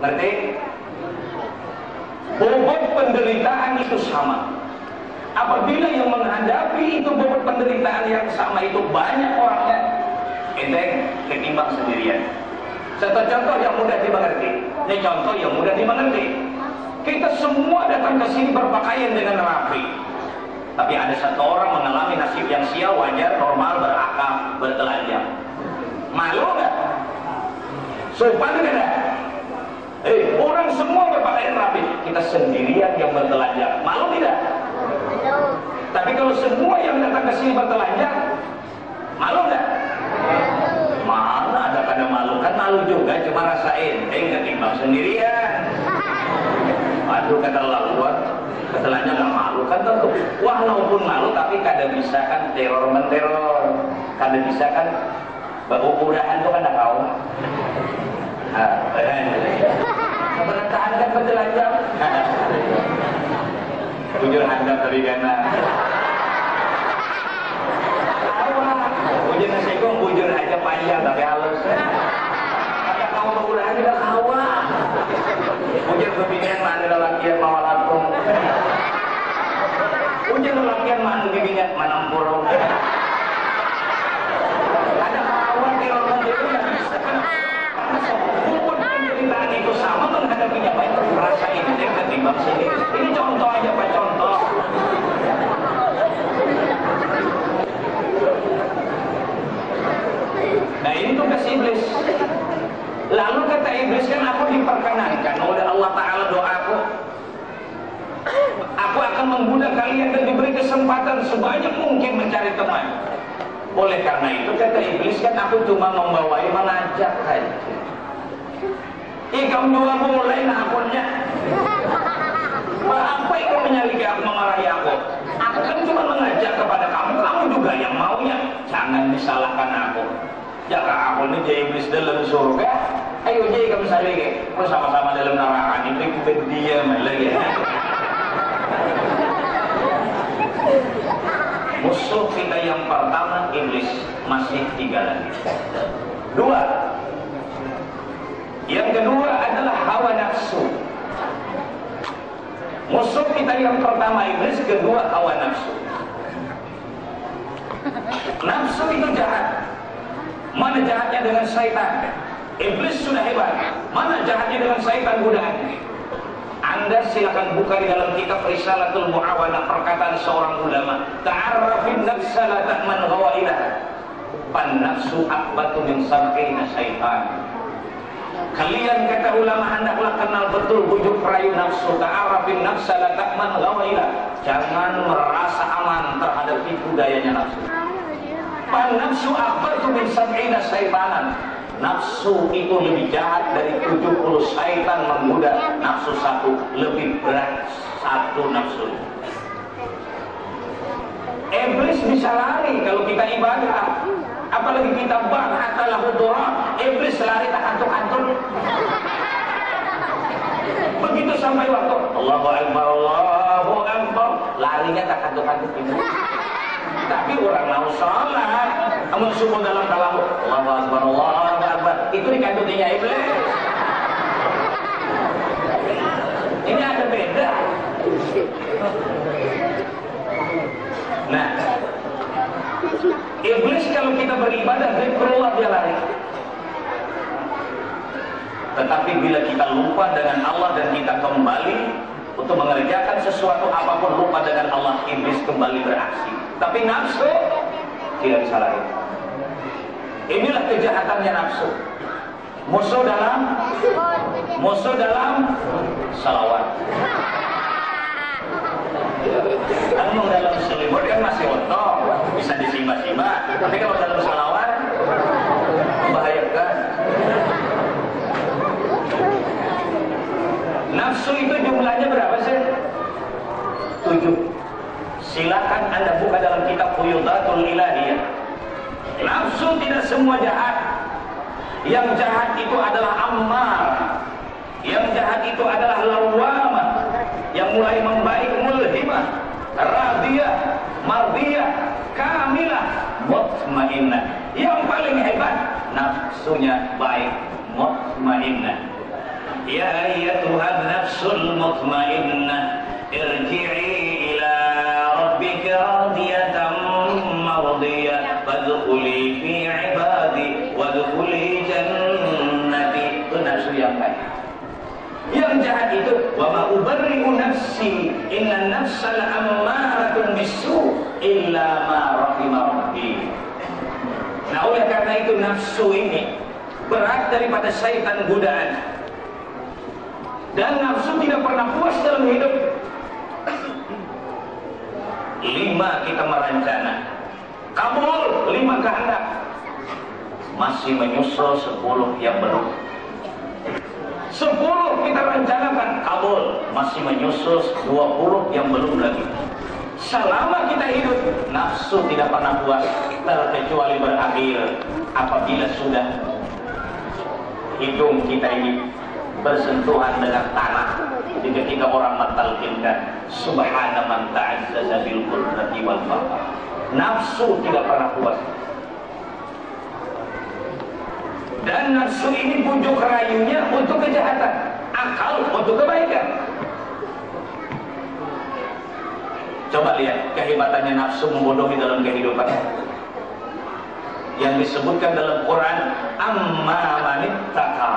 Ngerti? bobot penderitaan itu sama. Apabila yang menghadapi itu bobot penderitaan yang sama itu banyak orangnya enteng ketimbang sendirian. Satu contoh yang mudah dimengerti. Ini contoh yang mudah dimengerti. Kita semua datang ke sini berpakaian dengan rapi tapi ada satu orang mengalami nasib yang sial, wajar, normal, berakal, bertelanjang. Malu nggak? Sopan nggak? Eh, orang semua berpakaian rapi. Kita sendirian yang bertelanjang. Malu tidak? Tapi kalau semua yang datang ke sini bertelanjang, malu nggak? Mana ada pada malu? Kan malu juga, cuma rasain. Eh, nggak timbang sendirian. Aduh, kata setelahnya malu kan tentu walaupun malu tapi kada bisa kan teror menteror. Kada bisa kan babu mudahan tuh kan ada kau ah pemerintahan kan berjelajah jujur anda tadi karena Bujur nasi kong bujur aja panjang tapi halus. Ada kamu mudahan juga kawa. Bujur kepingin mana lagi yang mawala Lelakian mana giginya manampur. Ada kawan di orang itu yang bisa kan? Walaupun penderitaan itu sama menghadapinya baik rasa ini yang ketimbang sini. Ini contoh aja pak contoh. Nah ini tugas iblis. Lalu kata iblis kan aku diperkenankan oleh Allah Ta'ala doaku Aku akan menggoda kalian dan diberi kesempatan sebanyak mungkin mencari teman. Oleh karena itu kata iblis kan aku cuma membawai mengajak saja. Ih kamu juga mulai akunnya. Apa itu menyaliki aku memarahi aku? Aku kan cuma mengajak kepada kamu, kamu juga yang maunya. Jangan disalahkan aku. Jaka aku ini jadi iblis dalam surga, ayo jadi kamu salih, sama-sama dalam neraka ini, kita diam lagi. Musuh kita yang pertama iblis masih tiga lagi. Dua. Yang kedua adalah hawa nafsu. Musuh kita yang pertama iblis, kedua hawa nafsu. Nafsu itu jahat. Mana jahatnya dengan syaitan? Iblis sudah hebat. Mana jahatnya dengan syaitan godaan? Anda silakan buka di dalam kitab Risalatul Muawana perkataan seorang ulama. Ta'arrafin nafsa la ta'man ghawailah. Pan nafsu akbatu min sab'ina syaitan. Kalian kata ulama hendaklah kenal betul bujuk rayu nafsu. Ta'arrafin nafsa la ta'man ghawailah. Jangan merasa aman terhadap tipu dayanya nafsu. Pan nafsu akbatu min sab'ina syaitanan Nafsu itu lebih jahat dari 70 syaitan menggoda nafsu satu lebih berat satu nafsu. Iblis bisa lari kalau kita ibadah. Apalagi kita ba'atalah doa, iblis lari tak kantuk-kantuk. Begitu sampai waktu Allahu Akbar, Allahu Akbar, larinya tak kantuk-kantuk ini. Tapi orang mau sholat, namun subuh dalam kalam Allahu Akbar, Allahu Akbar, itu dikandungnya iblis. Ini ada beda. Nah, iblis kalau kita beribadah, zikrullah dia lari. Tetapi bila kita lupa dengan Allah dan kita kembali untuk mengerjakan sesuatu apa pun lupa dengan Allah, iblis kembali beraksi. Tapi nafsu tidak bisa lari. Inilah kejahatannya nafsu. Musuh dalam musuh dalam salawat. Kamu dalam selimut kan masih utuh, bisa disimak-simak. Tapi kalau dalam salawat, membahayakan. Nafsu itu jumlahnya berapa sih? Tujuh. Silakan Anda buka dalam kitab Fuyudatul Ilahiyah. Nafsu tidak semua jahat. Yang jahat itu adalah ammar. Yang jahat itu adalah lawama. Yang mulai membaik mulhimah, radiyah, mardiyah, kamilah, mutmainnah. Yang paling hebat nafsunya baik, mutmainnah. Ya ayyatuhan nafsul mutmainnah irji'i wa ma ubarri'u nafsi inna nafsa la'ammaratun bisu illa ma rahima rabbi nah oleh karena itu nafsu ini berat daripada syaitan godaan dan nafsu tidak pernah puas dalam hidup. Lima kita merencana, kabul lima kehendak, masih menyusul sepuluh yang belum. Sepuluh kita rencanakan. Kabul, masih menyusul dua puluh yang belum lagi. Selama kita hidup, nafsu tidak pernah puas terkecuali berakhir apabila sudah hidung kita ini bersentuhan dengan tanah. Jadi ketika orang mentalkinkan subhana man ta'azzaza bil qudrati wal nafsu tidak pernah puas dan nafsu ini bujuk rayunya untuk kejahatan. Akal untuk kebaikan. Coba lihat kehebatannya nafsu membodohi dalam kehidupan. Yang disebutkan dalam Quran amma manittaka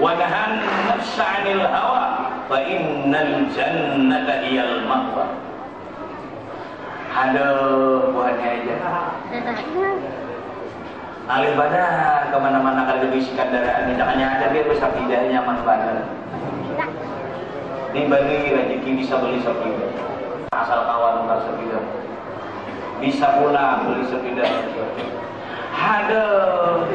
wa nahan nafsa 'anil hawa fa innal jannata hiyal ma'wa. Aduh buahnya aja <laughs> alih badan ke mana-mana kalau bisikan ini hanya ada biar bisa tidak nyaman badan ini bagi rezeki bisa beli sepeda. Asal kawan ntar sepeda. Bisa pulang beli sepeda. Aduh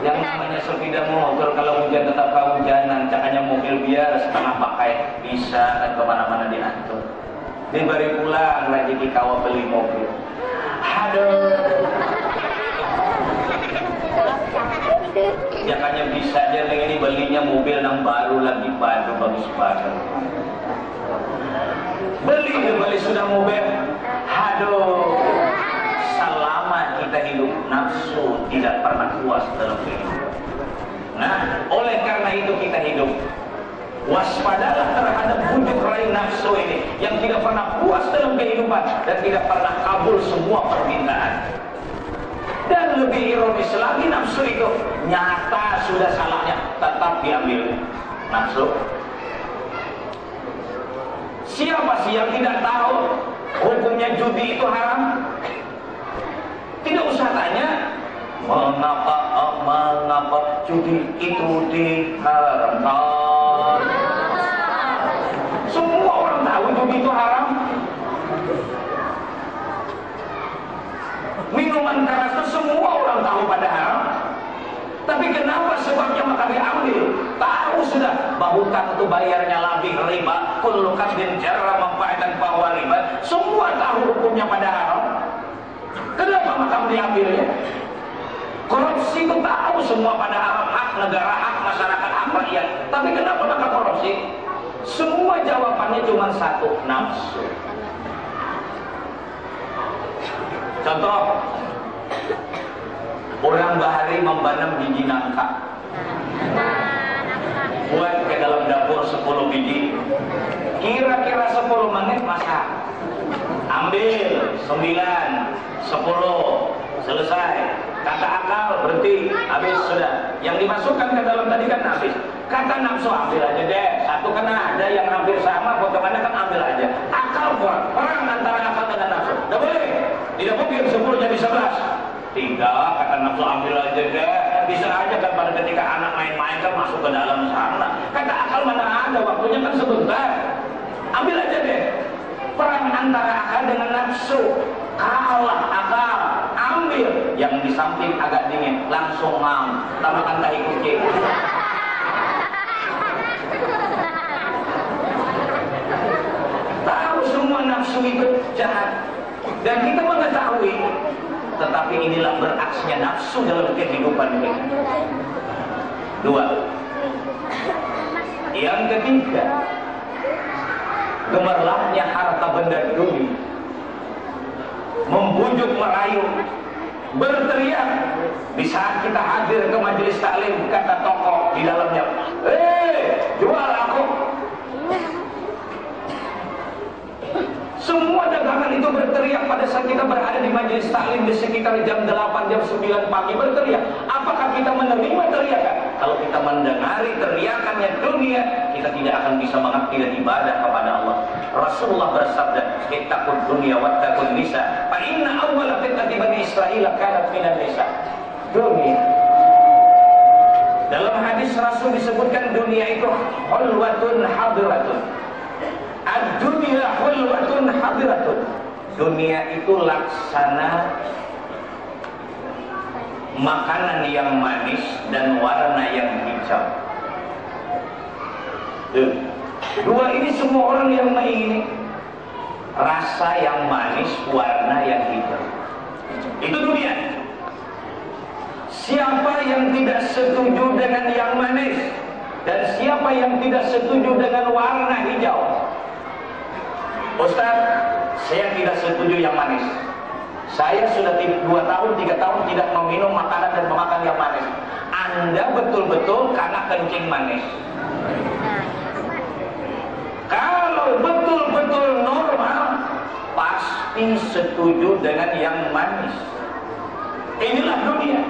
yang namanya sepeda motor kalau hujan tetap kehujanan cakanya mobil biar setengah pakai bisa kan ke mana-mana diatur. Diberi pulang rezeki kawah beli mobil aduh Jakanya bisa dia ini belinya mobil yang baru lagi baru bagus banget. Beli beli sudah mobil. Aduh kita hidup nafsu tidak pernah puas dalam kehidupan. Nah, oleh karena itu kita hidup waspadalah terhadap bujuk rayu nafsu ini yang tidak pernah puas dalam kehidupan dan tidak pernah kabul semua permintaan. Dan lebih ironis lagi nafsu itu nyata sudah salahnya tetap diambil nafsu. Siapa sih yang tidak tahu hukumnya judi itu haram? Tidak usah tanya mengapa mengapa judi itu diharamkan. Tahu judi itu haram. Minuman keras itu semua orang tahu pada haram. Tapi kenapa sebabnya maka diambil? Tahu sudah bahwa itu bayarnya lebih riba, kullu kasbin jarra manfaatan bahwa riba. Semua tahu hukumnya pada haram. Kenapa makam diambilnya? Korupsi itu tahu semua pada hak, hak negara, hak masyarakat, hak rakyat. Tapi kenapa maka korupsi? Semua jawabannya cuma satu, nafsu. Contoh, orang bahari membanam biji nangka. Buat ke dalam dapur 10 biji. Kira-kira 10 menit masak. Ambil 9, 10, selesai. Kata akal berhenti, habis sudah. Yang dimasukkan ke dalam tadi kan habis. Kata nafsu ambil aja deh. Satu kan ada yang hampir sama, potongannya kan ambil aja. Akal kurang. Perang antara akal dengan nafsu. Tidak boleh. Tidak mungkin 10 jadi 11. Tidak, kata nafsu ambil aja deh. Bisa aja kan pada ketika anak main-main kan masuk ke dalam sana. Kata akal mana ada, waktunya kan sebentar. Ambil aja deh. Perang antara akal dengan nafsu. Kalah akal. Ambil. Yang di samping agak dingin. Langsung mam. Tambahkan tahi kucing. Tahu semua nafsu itu jahat. Dan kita mengetahui tetapi inilah beraksinya nafsu dalam kehidupan kita. Dua. Yang ketiga, gemerlapnya harta benda dunia membujuk merayu berteriak di saat kita hadir ke majelis taklim kata tokoh di dalamnya eh jual aku Semua dagangan itu berteriak pada saat kita berada di majelis taklim di sekitar jam 8, jam 9 pagi berteriak. Apakah kita menerima teriakan? Kalau kita mendengari teriakannya dunia, kita tidak akan bisa mengabdi dan ibadah kepada Allah. Rasulullah bersabda, "Ittaqud dunya wattaqun nisa, fa inna awwala fitnati bani Israil kanat minan nisa." Dunia. Dalam hadis Rasul disebutkan dunia itu hulwatun hadiratun Ad-dunya hulwatun hadiratun. Dunia itu laksana makanan yang manis dan warna yang hijau. Dua ini semua orang yang mengingini rasa yang manis, warna yang hijau. Itu dunia. Siapa yang tidak setuju dengan yang manis dan siapa yang tidak setuju dengan warna hijau, Ustaz, saya tidak setuju yang manis. Saya sudah dua tahun, tiga tahun tidak meminum makanan dan memakan yang manis. Anda betul-betul karena kencing manis. Kalau betul-betul normal, pasti setuju dengan yang manis. Inilah dunia.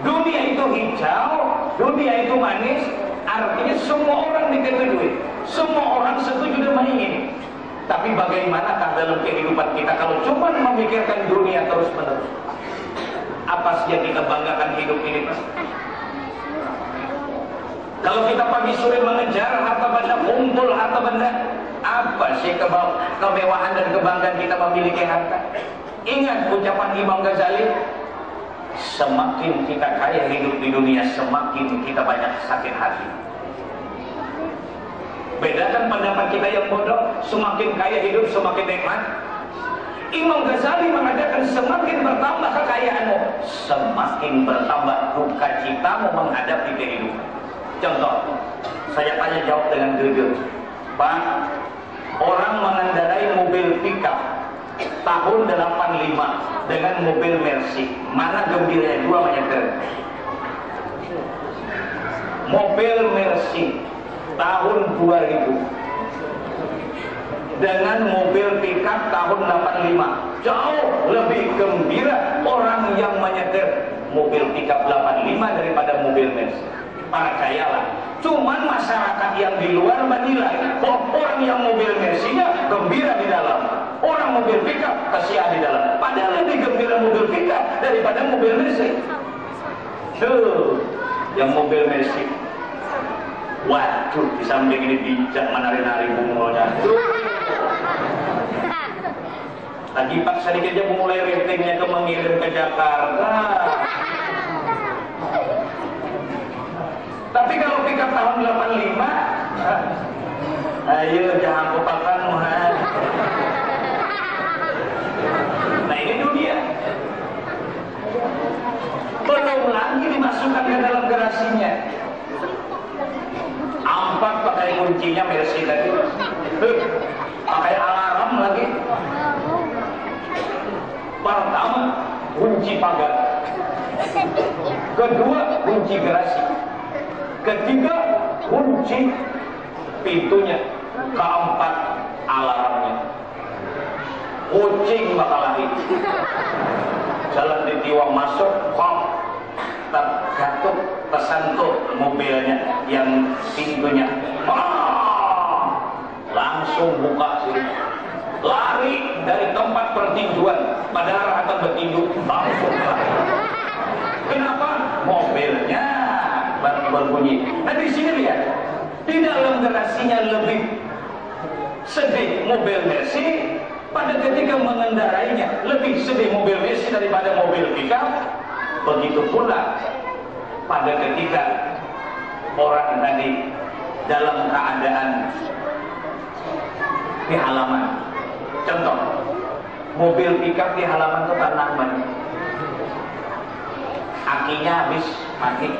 Dunia itu hijau, dunia itu manis, artinya semua orang diketahui. Semua orang setuju dengan ini. Tapi bagaimanakah dalam kehidupan kita kalau cuma memikirkan dunia terus menerus? Apa sih yang kita banggakan hidup ini Mas? Kalau kita pagi sore mengejar harta benda, kumpul harta benda, apa sih kemewahan dan kebanggaan kita memiliki harta? Ingat ucapan Imam Ghazali, semakin kita kaya hidup di dunia, semakin kita banyak sakit hati. Bedakan pendapat kita yang bodoh, semakin kaya hidup semakin nikmat. Imam Ghazali mengatakan semakin bertambah kekayaanmu, semakin bertambah duka citamu menghadapi kehidupan. Contoh, saya tanya jawab dengan jujur. Pak, orang mengendarai mobil pickup tahun 85 dengan mobil Mercy. Mana gembiranya dua banyak Mobil Mercy tahun 2000 dengan mobil pickup tahun 85 jauh lebih gembira orang yang menyetir mobil pickup 85 daripada mobil Mercy percayalah cuman masyarakat yang di luar menilai orang yang mobil Mercy-nya gembira di dalam. Orang mobil pickup kasihan di dalam. Padahal lebih gembira mobil pickup daripada mobil Mercy tuh yang mobil Mercy Waduh, di samping ini bijak menari-nari bungolnya. Tadi pak sedikit aja mulai ratingnya ke mengirim ke Jakarta. Tapi kalau pickup tahun 85, ayo jangan kupakan Muhammad. Nah ini dunia. Belum lagi dimasukkan ke dalam gerasinya ampak pakai kuncinya Mercy tadi pakai alarm lagi kunci pagar. Kedua, kunci garasi. Ketiga, kunci pintunya. Keempat, alarmnya. Kucing bakal lari. Jalan di tiwang masuk, kok tergatuk tersentuh mobilnya yang pintunya. Ah, langsung buka sih lari dari tempat pertinjuan padahal akan bertinju langsung lari kenapa mobilnya berbunyi nah di sini lihat. Di dalam garasinya lebih sedih mobil Messi pada ketika mengendarainya. Lebih sedih mobil Messi daripada mobil kita begitu pula pada ketika orang tadi dalam keadaan di halaman. Contoh, mobil pickup di halaman itu tanaman. Akinya habis mati.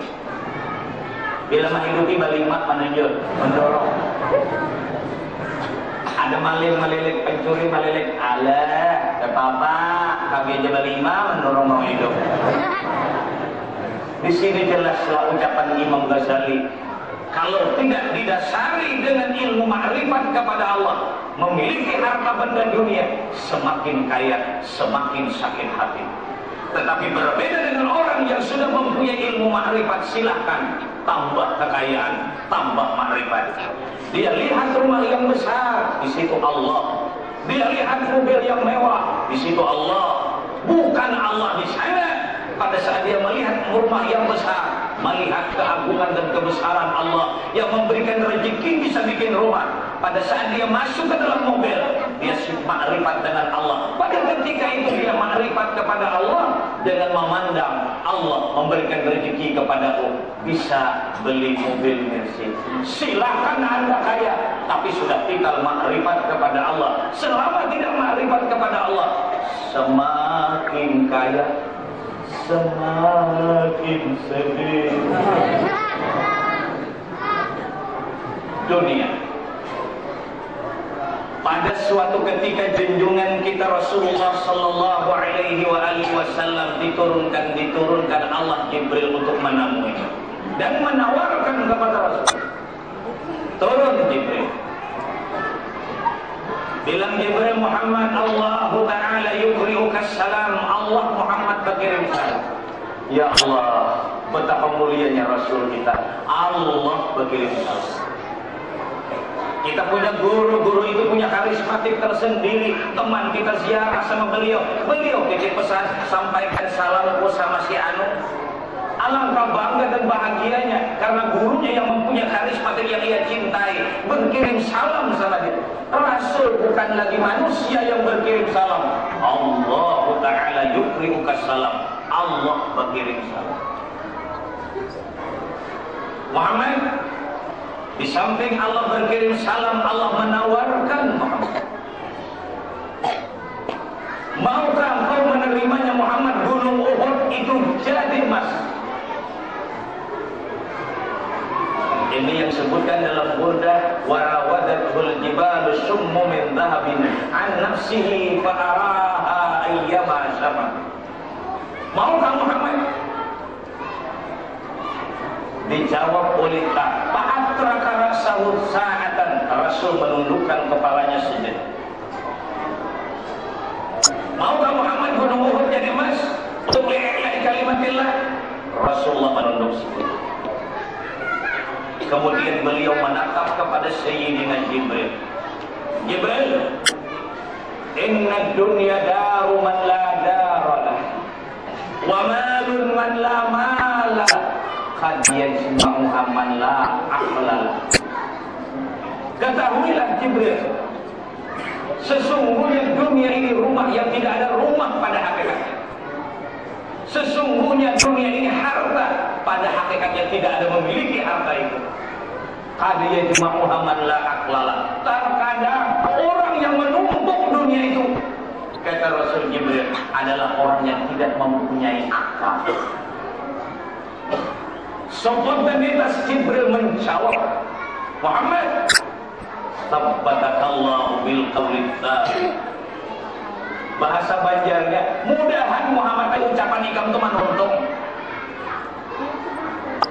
Bila menghidupi balimak menunjuk, mendorong. Ada maling melilik, pencuri melilik. Alah, ada apa-apa. Kaki aja mendorong mau hidup. Di sini jelaslah ucapan Imam Ghazali kalau tidak didasari dengan ilmu ma'rifat kepada Allah memiliki harta benda dunia semakin kaya semakin sakit hati tetapi berbeda dengan orang yang sudah mempunyai ilmu ma'rifat silahkan tambah kekayaan tambah ma'rifat dia lihat rumah yang besar di situ Allah. Dia lihat mobil yang mewah di situ Allah. Bukan Allah di sana. Pada saat dia melihat rumah yang besar melihat keagungan dan kebesaran Allah yang memberikan rezeki bisa bikin rumah pada saat dia masuk ke dalam mobil dia makrifat dengan Allah. Pada ketika itu dia makrifat kepada Allah dengan memandang Allah memberikan rezeki kepadaku. Bisa beli mobil Mercy silakan anda kaya tapi sudah tinggal makrifat kepada Allah. Selama tidak makrifat kepada Allah semakin kaya semakin sedih. Dunia pada suatu ketika junjungan kita Rasulullah sallallahu alaihi wasallam diturunkan diturunkan Allah Jibril untuk menemui dan menawarkan kepada Rasul. Turun Jibril. Bilang Jibril Muhammad Allah Ta'ala yukriuka salam. Allah Muhammad berkirim salam. Ya Allah Betapa mulianya Rasul kita. Allah berkirim salam kita punya guru, guru itu punya karismatik tersendiri. Teman kita ziarah sama beliau. Beliau titip pesan, sampaikan salamku sama si Anu. Alangkah bangga dan bahagianya karena gurunya yang mempunyai karismatik yang ia cintai berkirim salam sama dia. Rasul bukan lagi manusia yang berkirim salam. Allah Taala yukrimuka salam. Allah berkirim salam. Muhammad di samping Allah berkirim salam, Allah menawarkan Muhammad. Maukah kau menerimanya Muhammad gunung Uhud itu jadi emas? Ini yang disebutkan dalam Burda warawadatul jibalu summu min dhahabin an nafsihi fa araha ayyama sama. Maukah Muhammad? Dijawab oleh tak Fa'atraka rasahu sa'atan Rasul menundukkan kepalanya sujud Maukah Muhammad gunung Uhud jadi emas Untuk lihat kalimatillah Rasulullah menunduk sujud Kemudian beliau menatap kepada Sayyidina Jibril. Jibril, Inna dunya daru man la daralah. Wa malun man la mala. Qad yajma'u man la akhlala. Ketahuilah Jibril, sesungguhnya dunia ini rumah yang tidak ada rumah pada hakikatnya. Sesungguhnya dunia ini harta pada hakikatnya tidak ada memiliki harta itu. Kadiyah cuma Muhammad la aklala. Terkadang orang yang menumpuk dunia itu kata Rasul Jibril adalah orang yang tidak mempunyai akal. Spontanitas Jibril menjawab Muhammad Tabbatakallahu bil qawli bahasa Banjarnya mudahan Muhammad ucapan ikam itu untung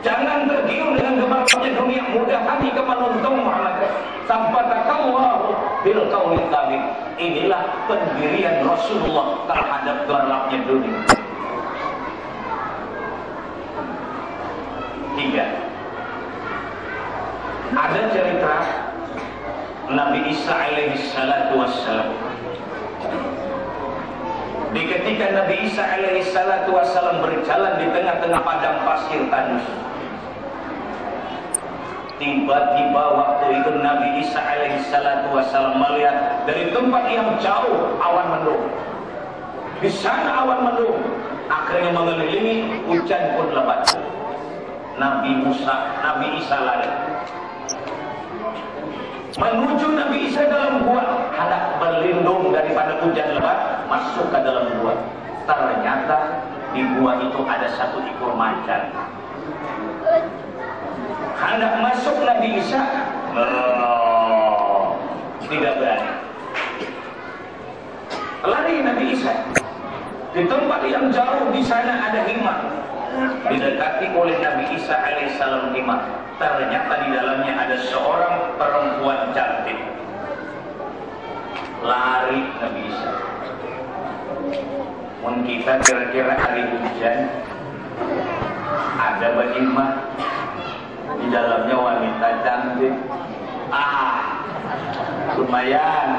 jangan tergiur dengan gemarnya dunia mudahan ikam untung Muhammad. Sampatakallahu bil qawli inilah pendirian Rasulullah terhadap gemarnya dunia tiga ada cerita Nabi Isa alaihi salatu wassalam di ketika Nabi Isa alaihi salatu wassalam berjalan di tengah-tengah padang pasir tandus. Tiba-tiba waktu itu Nabi Isa alaihi salatu wassalam melihat dari tempat yang jauh awan mendung. Di sana awan mendung akhirnya mengelilingi hujan pun lebat. Nabi Musa, Nabi Isa lari. Menuju Nabi Isa dalam gua. Hendak berlindung daripada hujan lebat masuk ke dalam gua. Ternyata di gua itu ada satu ekor macan. Hendak masuk Nabi Isa tidak berani. Lari Nabi Isa. Di tempat yang jauh di sana ada himar didekati oleh Nabi Isa alaihissalam. Himar ternyata di dalamnya ada seorang perempuan cantik. Lari Nabi Isa. Mungkin kita kira-kira hari hujan ada bagaimana di dalamnya wanita cantik. Ah lumayan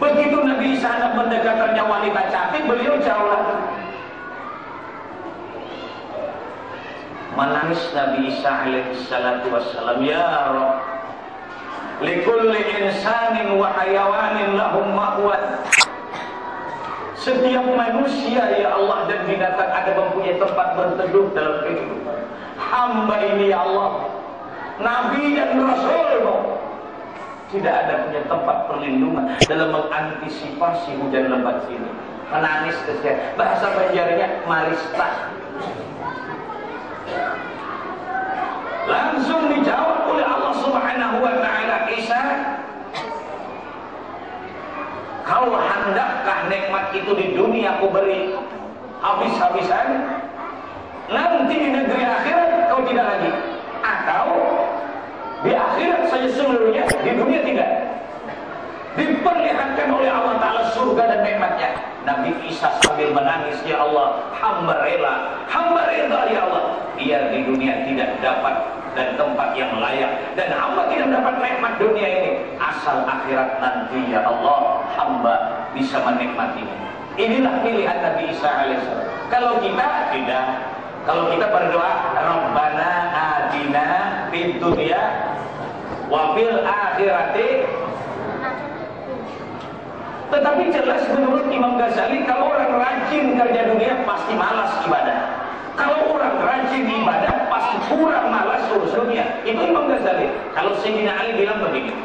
begitu Nabi Isa mendekatannya wanita cantik beliau jauh menangis Nabi Isa alaihi salatu wassalam ya Rabb likulli insanin wa hayawanin lahum ma'wad setiap manusia ya Allah dan binatang ada mempunyai tempat berteduh dalam kehidupan. Hamba ini ya Allah Nabi dan Rasulmu tidak ada punya tempat perlindungan dalam mengantisipasi hujan lebat ini menangis kesian bahasa Banjarnya marista Langsung dijawab oleh Allah Subhanahu wa taala Isa Kau hendakkah nikmat itu di dunia aku beri habis-habisan? Nanti di negeri akhirat kau tidak lagi. Atau di akhirat saja seluruhnya, di dunia tidak. Diperlihatkan oleh Allah Ta'ala surga dan nikmatnya. Nabi Isa sambil menangis, Ya Allah, hamba rela, hamba rela ya Allah. Biar di dunia tidak dapat dan tempat yang layak dan hamba tidak dapat nikmat dunia ini asal akhirat nanti ya Allah hamba bisa menikmatinya inilah pilihan Nabi Isa alaihissalam kalau kita tidak kalau kita berdoa Rabbana adina fid dunya wa fil akhirati tetapi jelas menurut Imam Ghazali kalau orang rajin kerja dunia pasti malas ibadah kalau orang rajin ibadah pasti kurang malas urusannya. Itu Imam Ghazali. Kalau Sayyidina Ali bilang begini.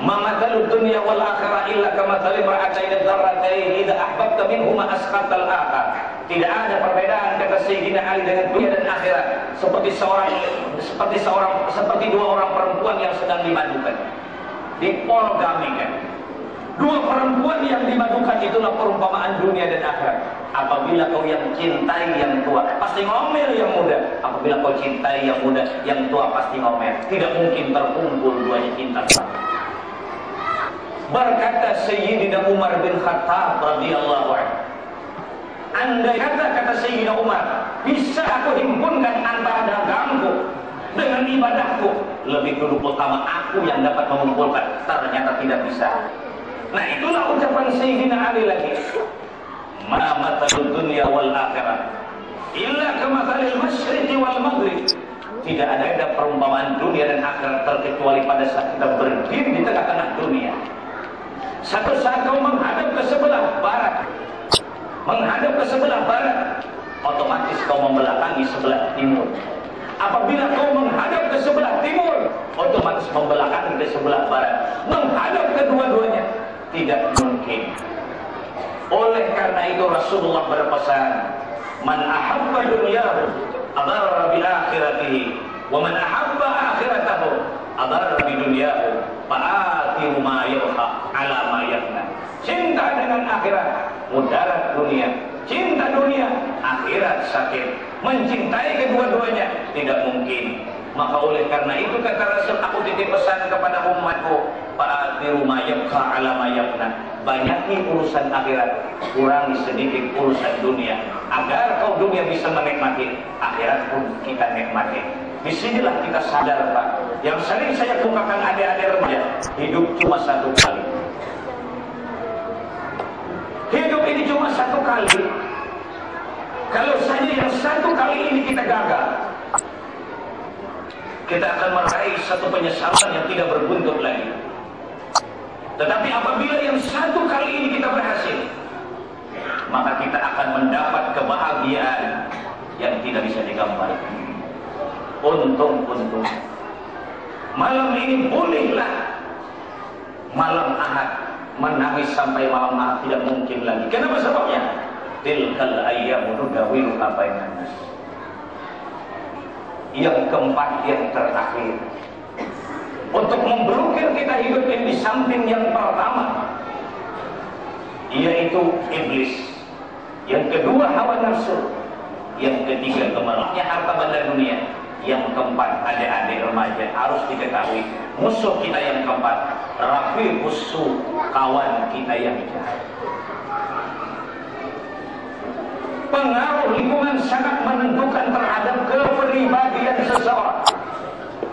Mamathalu dunya wal akhirah illa kamathali mar'atayn dzarratain idza ahbabta minhuma asqatal akhar. Tidak ada perbedaan kata Sayyidina Ali dengan dunia dan akhirat seperti seorang seperti seorang seperti dua orang perempuan yang sedang dimadukan. Dipolgamikan. Dua perempuan yang dimadukan itulah perumpamaan dunia dan akhirat. Apabila kau yang cintai yang tua, pasti ngomel yang muda. Apabila kau cintai yang muda, yang tua pasti ngomel. Tidak mungkin terkumpul duanya cinta. Berkata Sayyidina Umar bin Khattab radhiyallahu anhu. Andai kata kata Sayyidina Umar, bisa aku himpunkan antara dagangku dengan ibadahku, lebih dulu pertama aku yang dapat mengumpulkan. Ternyata tidak bisa. Nah itulah ucapan Sayyidina Ali lagi. Ma matalud dunya wal akhirah illa kamathalil masyriqi wal maghrib. Tidak ada ada perumpamaan dunia dan akhirat terkecuali pada saat kita berdiri di tengah-tengah dunia. Satu saat kau menghadap ke sebelah barat, menghadap ke sebelah barat, otomatis kau membelakangi sebelah timur. Apabila kau menghadap ke sebelah timur, otomatis membelakangi ke sebelah barat. Menghadap kedua-duanya, tidak mungkin. Oleh karena itu Rasulullah berpesan, "Man ahabba dunyahu adarra bi akhiratihi, wa man ahabba akhiratahu adar di dunia fa'atiru ma yalha ala ma cinta dengan akhirat mudarat dunia. Cinta dunia akhirat sakit. Mencintai kedua-duanya tidak mungkin. Maka oleh karena itu kata Rasul aku titip pesan kepada umatku fa'atiru ma yabqa ala ma yafna banyakin urusan akhirat kurangi sedikit urusan dunia agar kau dunia bisa menikmati. Akhirat pun kita nikmati. Di sinilah kita sadar Pak yang sering saya bukakan adik-adik remaja hidup cuma satu kali hidup ini cuma satu kali kalau saja yang satu kali ini kita gagal kita akan meraih satu penyesalan yang tidak berbuntut lagi tetapi apabila yang satu kali ini kita berhasil, maka kita akan mendapat kebahagiaan yang tidak bisa digambarkan. Untung-untung. Malam ini bolehlah malam ahad menangis sampai malam ahad tidak mungkin lagi. Kenapa sebabnya? Tilkal ayyamu nudawilu bainan nas. Yang keempat yang terakhir untuk memblokir kita hidup ini di samping yang pertama yaitu iblis yang kedua hawa nafsu yang ketiga gemerlapnya harta benda dunia yang keempat adik-adik remaja harus diketahui musuh kita yang keempat rafi musuh kawan kita yang jahat. Pengaruh lingkungan sangat menentukan terhadap kepribadian seseorang.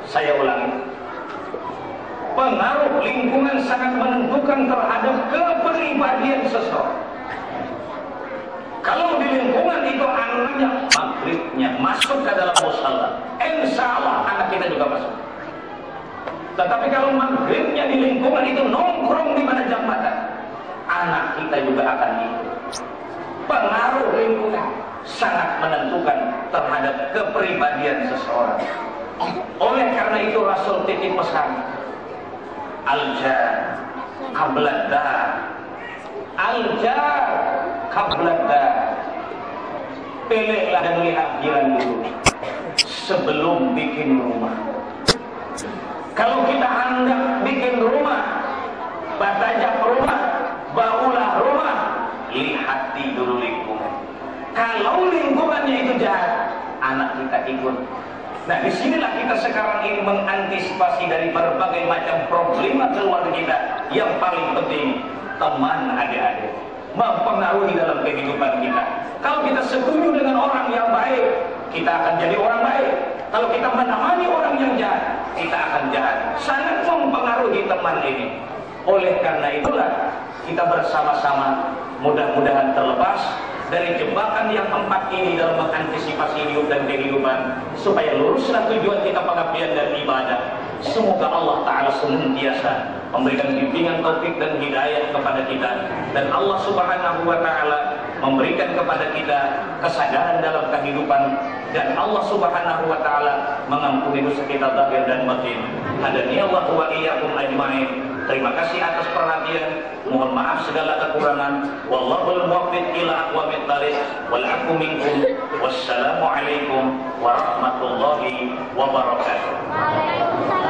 Saya ulangi. Pengaruh lingkungan sangat menentukan terhadap kepribadian seseorang. Kalau di lingkungan itu anaknya maghribnya masuk ke dalam musola, insya Allah anak kita juga masuk. Tetapi kalau maghribnya di lingkungan itu nongkrong di mana jambatan, anak kita juga akan ikut. Pengaruh lingkungan sangat menentukan terhadap kepribadian seseorang. Oleh karena itu Rasul titip pesan Al-jar Kabladar Al-jar Kabladar Pilihlah dan lihat jiran dulu. Sebelum bikin rumah. Kalau kita hendak bikin rumah Batajak rumah Baulah rumah Lihat dulu lingkungan. Kalau lingkungannya itu jahat Anak kita ikut. Nah di sinilah kita sekarang ini mengantisipasi dari berbagai macam problema keluarga kita. Yang paling penting teman adik-adik Mempengaruhi dalam kehidupan kita. Kalau kita setuju dengan orang yang baik Kita akan jadi orang baik. Kalau kita menemani orang yang jahat Kita akan jahat. Sangat mempengaruhi teman ini. Oleh karena itulah kita bersama-sama mudah-mudahan terlepas dari jebakan yang empat ini dalam mengantisipasi hidup dan kehidupan supaya luruslah tujuan kita pengabdian dan ibadah semoga Allah Ta'ala senantiasa memberikan bimbingan taufik dan hidayah kepada kita dan Allah Subhanahu wa taala memberikan kepada kita kesadaran dalam kehidupan dan Allah Subhanahu wa taala mengampuni dosa kita zahir dan batin. Hadani Allah wa iyyakum ajmain. Terima kasih atas perhatian. Mohon maaf segala kekurangan. Wallahul muwaffiq ila aqwamit thariq wal afu minkum. Wassalamualaikum warahmatullahi wabarakatuh.